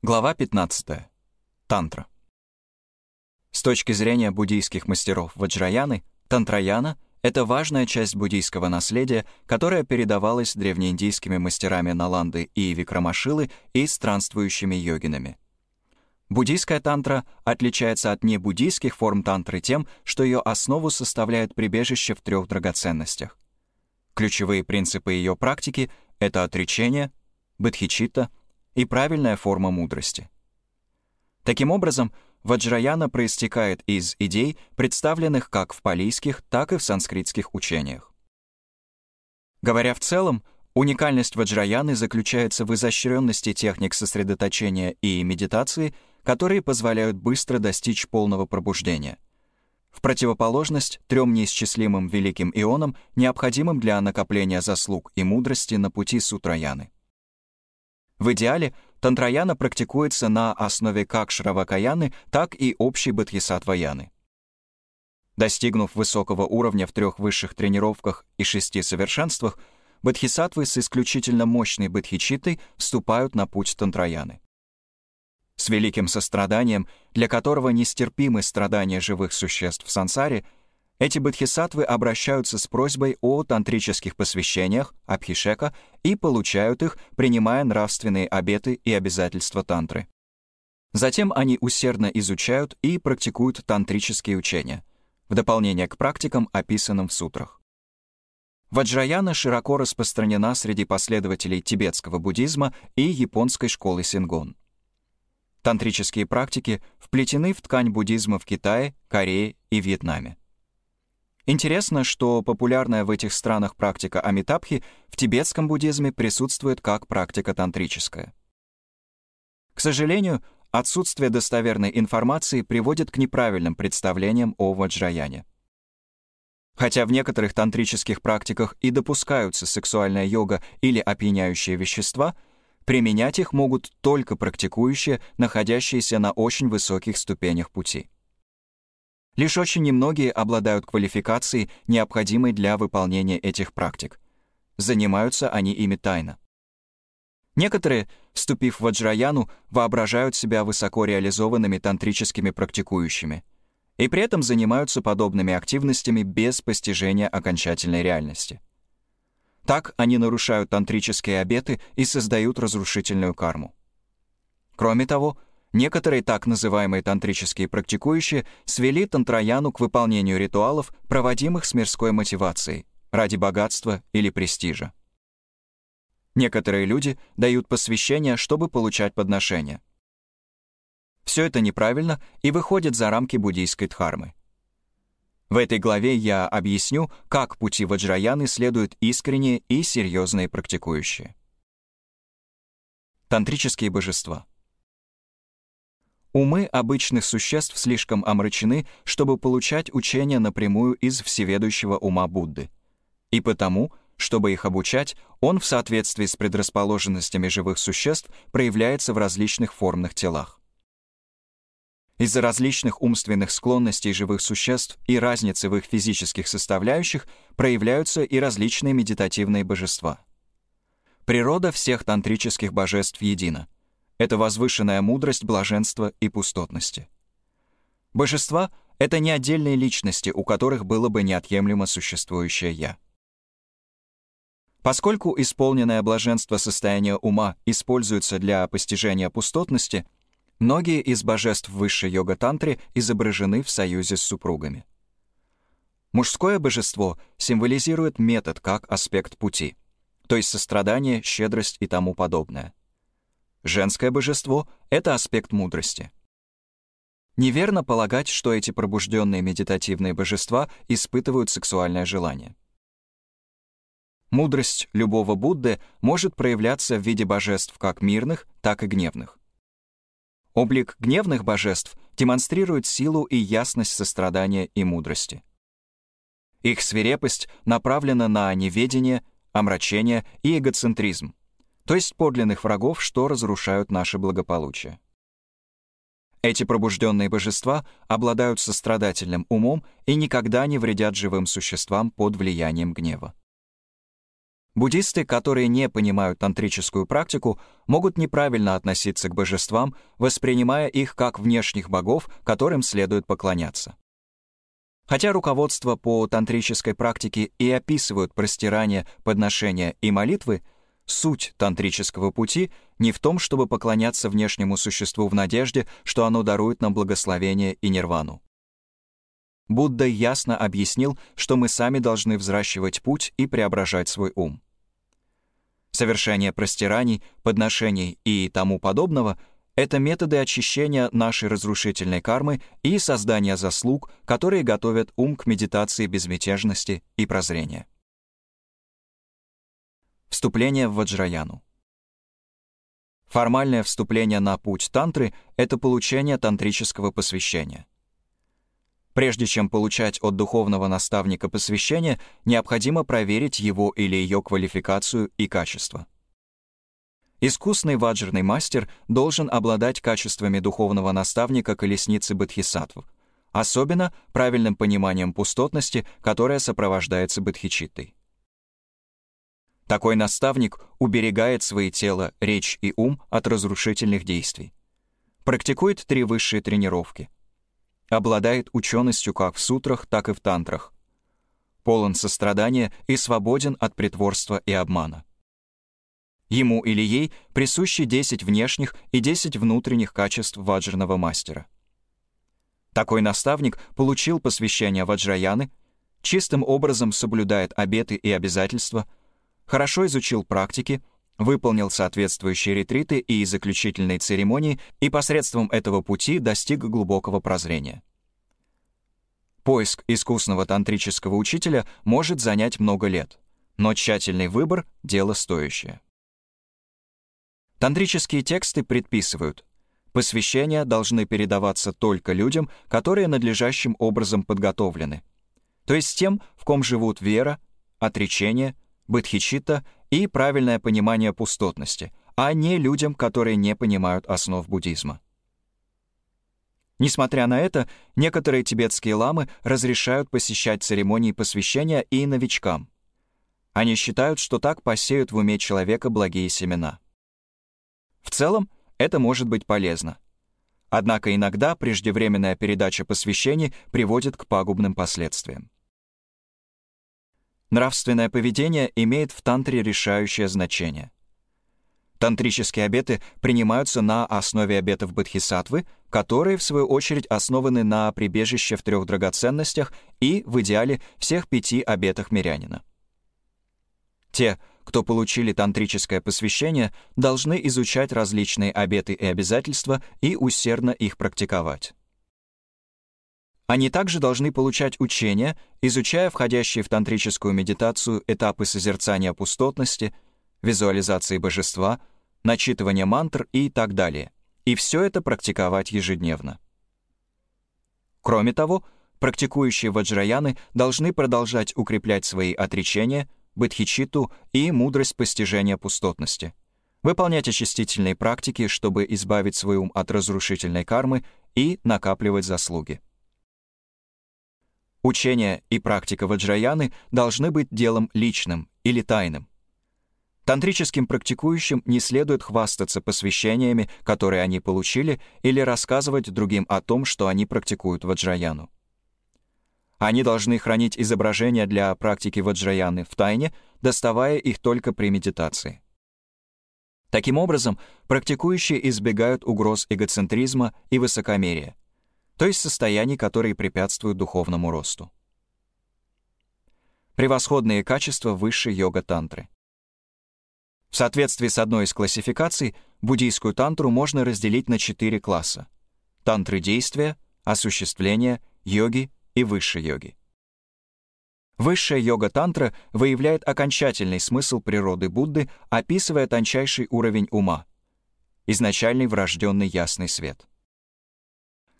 Глава 15. Тантра. С точки зрения буддийских мастеров Ваджраяны, Тантраяна — это важная часть буддийского наследия, которая передавалась древнеиндийскими мастерами Наланды и Викрамашилы и странствующими йогинами. Буддийская тантра отличается от небуддийских форм тантры тем, что ее основу составляет прибежище в трех драгоценностях. Ключевые принципы ее практики — это отречение, бодхичитта и правильная форма мудрости. Таким образом, Ваджраяна проистекает из идей, представленных как в палийских, так и в санскритских учениях. Говоря в целом, уникальность Ваджраяны заключается в изощренности техник сосредоточения и медитации, которые позволяют быстро достичь полного пробуждения. В противоположность трем неисчислимым великим ионам, необходимым для накопления заслуг и мудрости на пути Сутраяны. В идеале тантраяна практикуется на основе как шравакаяны, так и общей бодхисаттваяны. Достигнув высокого уровня в трех высших тренировках и шести совершенствах, бодхисаттвы с исключительно мощной бодхичиттой вступают на путь тантраяны. С великим состраданием, для которого нестерпимы страдания живых существ в сансаре, эти бодхисаттвы обращаются с просьбой о тантрических посвящениях, абхишека, и получают их, принимая нравственные обеты и обязательства тантры. Затем они усердно изучают и практикуют тантрические учения, в дополнение к практикам, описанным в сутрах. Ваджраяна широко распространена среди последователей тибетского буддизма и японской школы Сингон. Тантрические практики вплетены в ткань буддизма в Китае, Корее и Вьетнаме. Интересно, что популярная в этих странах практика амитабхи в тибетском буддизме присутствует как практика тантрическая. К сожалению, отсутствие достоверной информации приводит к неправильным представлениям о ваджраяне. Хотя в некоторых тантрических практиках и допускаются сексуальная йога или опьяняющие вещества, применять их могут только практикующие, находящиеся на очень высоких ступенях пути. Лишь очень немногие обладают квалификацией, необходимой для выполнения этих практик. Занимаются они ими тайно. Некоторые, вступив в ваджраяну, воображают себя высоко тантрическими практикующими и при этом занимаются подобными активностями без постижения окончательной реальности. Так они нарушают тантрические обеты и создают разрушительную карму. Кроме того, Некоторые так называемые тантрические практикующие свели тантраяну к выполнению ритуалов, проводимых с мирской мотивацией, ради богатства или престижа. Некоторые люди дают посвящение, чтобы получать подношения. Все это неправильно и выходит за рамки буддийской дхармы. В этой главе я объясню, как пути ваджраяны следуют искренние и серьезные практикующие. Тантрические божества — Умы обычных существ слишком омрачены, чтобы получать учения напрямую из всеведущего ума Будды. И потому, чтобы их обучать, он в соответствии с предрасположенностями живых существ проявляется в различных формных телах. Из-за различных умственных склонностей живых существ и разницы в их физических составляющих проявляются и различные медитативные божества. Природа всех тантрических божеств едина — это возвышенная мудрость блаженства и пустотности. Божества — это не отдельные личности, у которых было бы неотъемлемо существующее «я». Поскольку исполненное блаженство состояния ума используется для постижения пустотности, многие из божеств высшей йога-тантре изображены в союзе с супругами. Мужское божество символизирует метод как аспект пути, то есть сострадание, щедрость и тому подобное. Женское божество — это аспект мудрости. Неверно полагать, что эти пробужденные медитативные божества испытывают сексуальное желание. Мудрость любого Будды может проявляться в виде божеств как мирных, так и гневных. Облик гневных божеств демонстрирует силу и ясность сострадания и мудрости. Их свирепость направлена на неведение, омрачение и эгоцентризм, то есть подлинных врагов, что разрушают наше благополучие. Эти пробужденные божества обладают сострадательным умом и никогда не вредят живым существам под влиянием гнева. Буддисты, которые не понимают тантрическую практику, могут неправильно относиться к божествам, воспринимая их как внешних богов, которым следует поклоняться. Хотя руководство по тантрической практике и описывают простирание, подношения и молитвы, суть тантрического пути не в том, чтобы поклоняться внешнему существу в надежде, что оно дарует нам благословение и нирвану. Будда ясно объяснил, что мы сами должны взращивать путь и преображать свой ум. Совершение простираний, подношений и тому подобного — это методы очищения нашей разрушительной кармы и создания заслуг, которые готовят ум к медитации безмятежности и прозрения. Вступление в Ваджраяну. Формальное вступление на путь тантры — это получение тантрического посвящения — Прежде чем получать от духовного наставника посвящение, необходимо проверить его или ее квалификацию и качество. Искусный ваджрный мастер должен обладать качествами духовного наставника колесницы Бодхисаттв, особенно правильным пониманием пустотности, которая сопровождается бодхичиттой. Такой наставник уберегает свои тело, речь и ум от разрушительных действий. Практикует три высшие тренировки — обладает ученостью как в сутрах, так и в тантрах. Полон сострадания и свободен от притворства и обмана. Ему или ей присущи 10 внешних и 10 внутренних качеств ваджрного мастера. Такой наставник получил посвящение ваджраяны, чистым образом соблюдает обеты и обязательства, хорошо изучил практики, выполнил соответствующие ретриты и заключительные церемонии и посредством этого пути достиг глубокого прозрения. Поиск искусного тантрического учителя может занять много лет, но тщательный выбор — дело стоящее. Тантрические тексты предписывают, посвящения должны передаваться только людям, которые надлежащим образом подготовлены, то есть тем, в ком живут вера, отречение, бодхичитта и правильное понимание пустотности, а не людям, которые не понимают основ буддизма. Несмотря на это, некоторые тибетские ламы разрешают посещать церемонии посвящения и новичкам. Они считают, что так посеют в уме человека благие семена. В целом, это может быть полезно. Однако иногда преждевременная передача посвящений приводит к пагубным последствиям. Нравственное поведение имеет в тантре решающее значение. Тантрические обеты принимаются на основе обетов Бодхисаттвы, которые, в свою очередь, основаны на прибежище в трех драгоценностях и, в идеале, всех пяти обетах мирянина. Те, кто получили тантрическое посвящение, должны изучать различные обеты и обязательства и усердно их практиковать. Они также должны получать учения, изучая входящие в тантрическую медитацию этапы созерцания пустотности, визуализации божества, начитывания мантр и так далее. И все это практиковать ежедневно. Кроме того, практикующие ваджраяны должны продолжать укреплять свои отречения, бодхичиту и мудрость постижения пустотности, выполнять очистительные практики, чтобы избавить свой ум от разрушительной кармы и накапливать заслуги. Учение и практика ваджраяны должны быть делом личным или тайным. Тантрическим практикующим не следует хвастаться посвящениями, которые они получили, или рассказывать другим о том, что они практикуют ваджраяну. Они должны хранить изображения для практики ваджраяны в тайне, доставая их только при медитации. Таким образом, практикующие избегают угроз эгоцентризма и высокомерия — то есть состояний, которые препятствуют духовному росту. Превосходные качества высшей йога-тантры. В соответствии с одной из классификаций, буддийскую тантру можно разделить на четыре класса — тантры действия, осуществления, йоги и высшей йоги. Высшая йога-тантра выявляет окончательный смысл природы Будды, описывая тончайший уровень ума, изначальный врожденный ясный свет —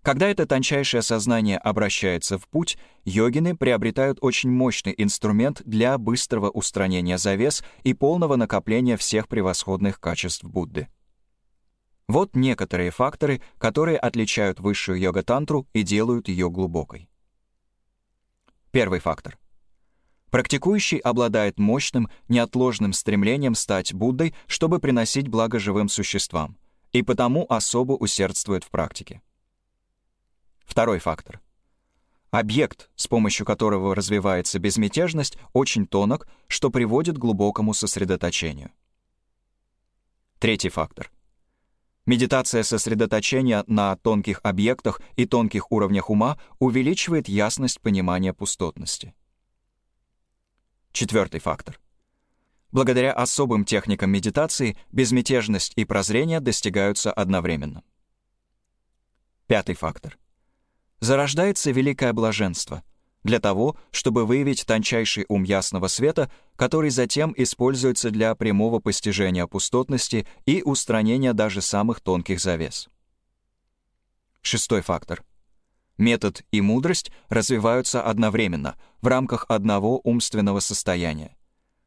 когда это тончайшее сознание обращается в путь, йогины приобретают очень мощный инструмент для быстрого устранения завес и полного накопления всех превосходных качеств Будды. Вот некоторые факторы, которые отличают высшую йога-тантру и делают ее глубокой. Первый фактор. Практикующий обладает мощным, неотложным стремлением стать Буддой, чтобы приносить благо живым существам, и потому особо усердствует в практике. Второй фактор. Объект, с помощью которого развивается безмятежность, очень тонок, что приводит к глубокому сосредоточению. Третий фактор. Медитация сосредоточения на тонких объектах и тонких уровнях ума увеличивает ясность понимания пустотности. Четвертый фактор. Благодаря особым техникам медитации безмятежность и прозрение достигаются одновременно. Пятый фактор. Зарождается великое блаженство для того, чтобы выявить тончайший ум ясного света, который затем используется для прямого постижения пустотности и устранения даже самых тонких завес. Шестой фактор. Метод и мудрость развиваются одновременно в рамках одного умственного состояния,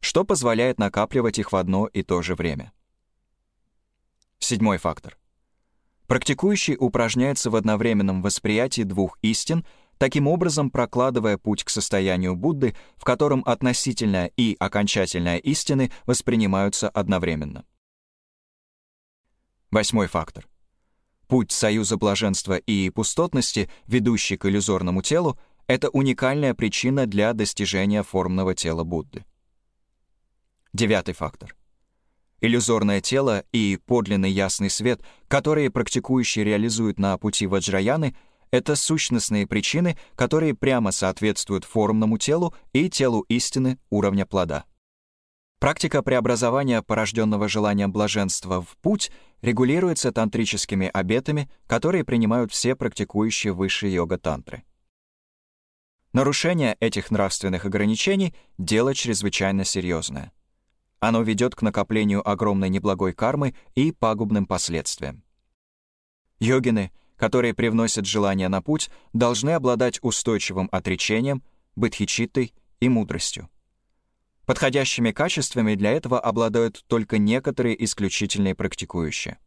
что позволяет накапливать их в одно и то же время. Седьмой фактор. Практикующий упражняется в одновременном восприятии двух истин, таким образом прокладывая путь к состоянию Будды, в котором относительная и окончательная истины воспринимаются одновременно. Восьмой фактор. Путь союза блаженства и пустотности, ведущий к иллюзорному телу, это уникальная причина для достижения формного тела Будды. Девятый фактор. Иллюзорное тело и подлинный ясный свет, которые практикующие реализуют на пути ваджраяны, это сущностные причины, которые прямо соответствуют формному телу и телу истины уровня плода. Практика преобразования порожденного желанием блаженства в путь регулируется тантрическими обетами, которые принимают все практикующие высшие йога-тантры. Нарушение этих нравственных ограничений — дело чрезвычайно серьезное. Оно ведет к накоплению огромной неблагой кармы и пагубным последствиям. Йогины, которые привносят желание на путь, должны обладать устойчивым отречением, бодхичиттой и мудростью. Подходящими качествами для этого обладают только некоторые исключительные практикующие.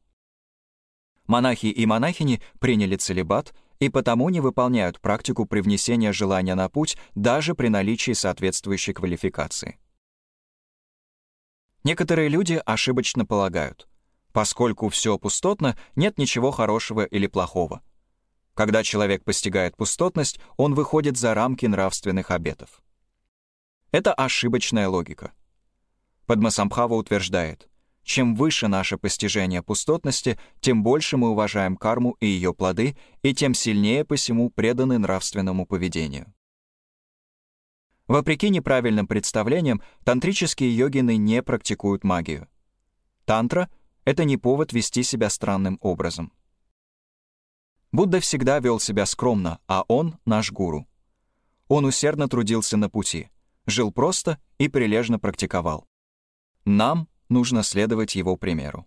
Монахи и монахини приняли целебат и потому не выполняют практику привнесения желания на путь даже при наличии соответствующей квалификации. Некоторые люди ошибочно полагают, поскольку все пустотно, нет ничего хорошего или плохого. Когда человек постигает пустотность, он выходит за рамки нравственных обетов. Это ошибочная логика. Падмасамбхава утверждает, чем выше наше постижение пустотности, тем больше мы уважаем карму и ее плоды, и тем сильнее посему преданы нравственному поведению. Вопреки неправильным представлениям, тантрические йогины не практикуют магию. Тантра — это не повод вести себя странным образом. Будда всегда вел себя скромно, а он — наш гуру. Он усердно трудился на пути — жил просто и прилежно практиковал. Нам нужно следовать его примеру.